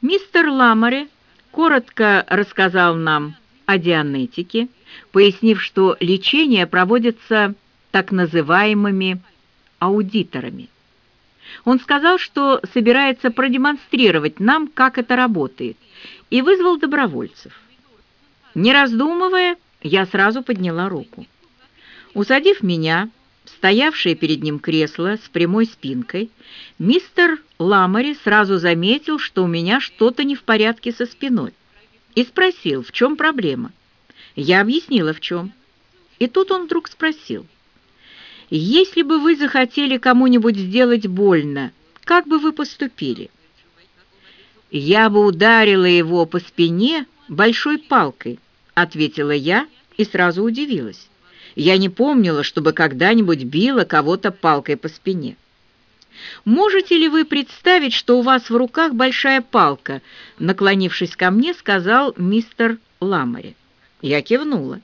Мистер Ламаре коротко рассказал нам о дианетике, пояснив, что лечение проводится так называемыми аудиторами. Он сказал, что собирается продемонстрировать нам, как это работает, и вызвал добровольцев. Не раздумывая, я сразу подняла руку. Усадив меня стоявшее перед ним кресло с прямой спинкой, мистер Ламари сразу заметил, что у меня что-то не в порядке со спиной, и спросил, в чем проблема. Я объяснила, в чем. И тут он вдруг спросил, «Если бы вы захотели кому-нибудь сделать больно, как бы вы поступили?» «Я бы ударила его по спине большой палкой», — ответила я и сразу удивилась. Я не помнила, чтобы когда-нибудь била кого-то палкой по спине. «Можете ли вы представить, что у вас в руках большая палка?» Наклонившись ко мне, сказал мистер Ламари. Я кивнула.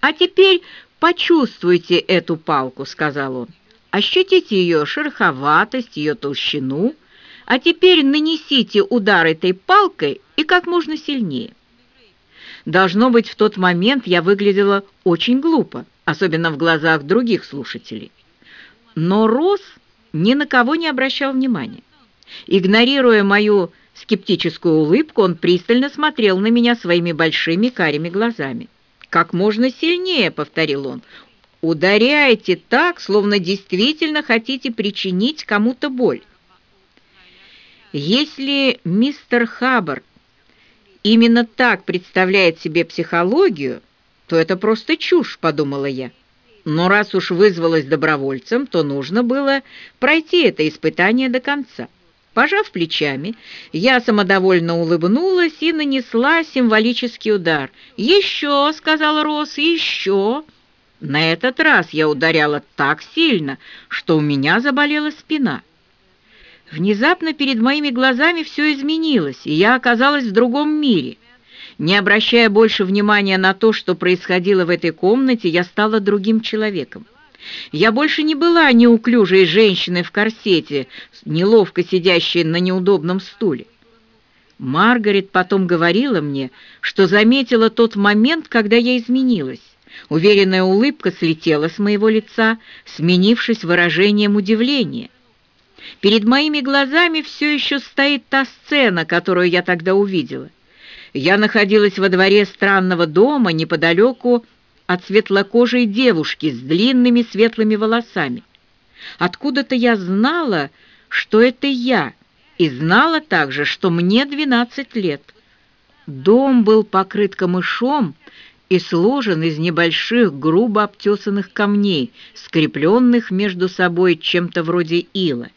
«А теперь почувствуйте эту палку», — сказал он. «Ощутите ее шероховатость, ее толщину, а теперь нанесите удар этой палкой и как можно сильнее». Должно быть, в тот момент я выглядела очень глупо, особенно в глазах других слушателей. Но Рос ни на кого не обращал внимания. Игнорируя мою скептическую улыбку, он пристально смотрел на меня своими большими карими глазами. «Как можно сильнее», — повторил он, — «ударяйте так, словно действительно хотите причинить кому-то боль». Если мистер Хаббард именно так представляет себе психологию, то это просто чушь, подумала я. Но раз уж вызвалась добровольцем, то нужно было пройти это испытание до конца. Пожав плечами, я самодовольно улыбнулась и нанесла символический удар. «Еще!» — сказал Рос, «еще!» На этот раз я ударяла так сильно, что у меня заболела спина. Внезапно перед моими глазами все изменилось, и я оказалась в другом мире. Не обращая больше внимания на то, что происходило в этой комнате, я стала другим человеком. Я больше не была неуклюжей женщиной в корсете, неловко сидящей на неудобном стуле. Маргарет потом говорила мне, что заметила тот момент, когда я изменилась. Уверенная улыбка слетела с моего лица, сменившись выражением удивления. Перед моими глазами все еще стоит та сцена, которую я тогда увидела. Я находилась во дворе странного дома неподалеку от светлокожей девушки с длинными светлыми волосами. Откуда-то я знала, что это я, и знала также, что мне 12 лет. Дом был покрыт камышом и сложен из небольших грубо обтесанных камней, скрепленных между собой чем-то вроде ила.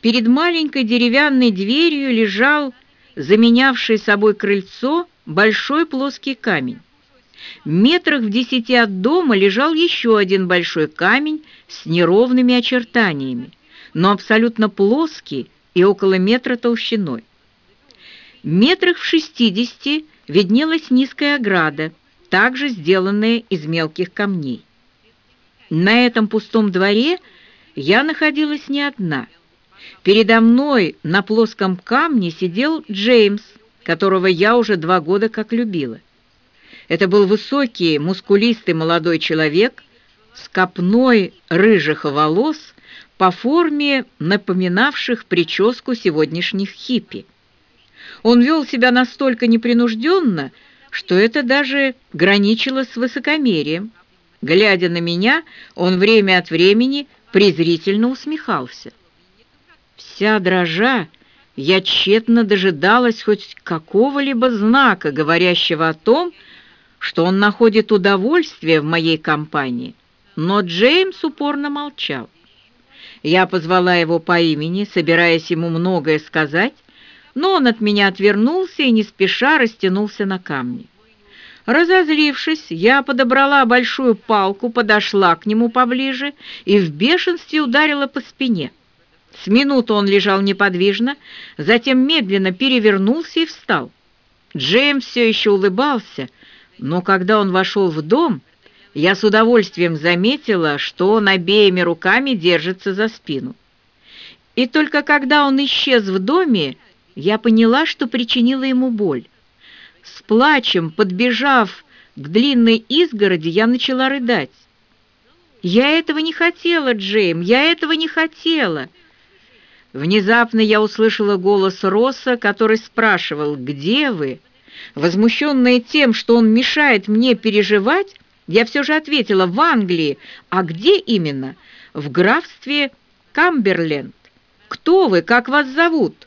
Перед маленькой деревянной дверью лежал, заменявший собой крыльцо, большой плоский камень. Метрах в десяти от дома лежал еще один большой камень с неровными очертаниями, но абсолютно плоский и около метра толщиной. Метрах в шестидесяти виднелась низкая ограда, также сделанная из мелких камней. На этом пустом дворе я находилась не одна – Передо мной на плоском камне сидел Джеймс, которого я уже два года как любила. Это был высокий, мускулистый молодой человек с копной рыжих волос, по форме напоминавших прическу сегодняшних хиппи. Он вел себя настолько непринужденно, что это даже граничило с высокомерием. Глядя на меня, он время от времени презрительно усмехался. Вся дрожа, я тщетно дожидалась хоть какого-либо знака, говорящего о том, что он находит удовольствие в моей компании, но Джеймс упорно молчал. Я позвала его по имени, собираясь ему многое сказать, но он от меня отвернулся и не спеша растянулся на камне. Разозлившись, я подобрала большую палку, подошла к нему поближе и в бешенстве ударила по спине. С минуту он лежал неподвижно, затем медленно перевернулся и встал. Джеймс все еще улыбался, но когда он вошел в дом, я с удовольствием заметила, что он обеими руками держится за спину. И только когда он исчез в доме, Я поняла, что причинила ему боль. С плачем, подбежав к длинной изгороди, я начала рыдать. «Я этого не хотела, Джейм, я этого не хотела!» Внезапно я услышала голос Росса, который спрашивал «Где вы?». Возмущенная тем, что он мешает мне переживать, я все же ответила «В Англии». «А где именно?» «В графстве Камберленд». «Кто вы? Как вас зовут?»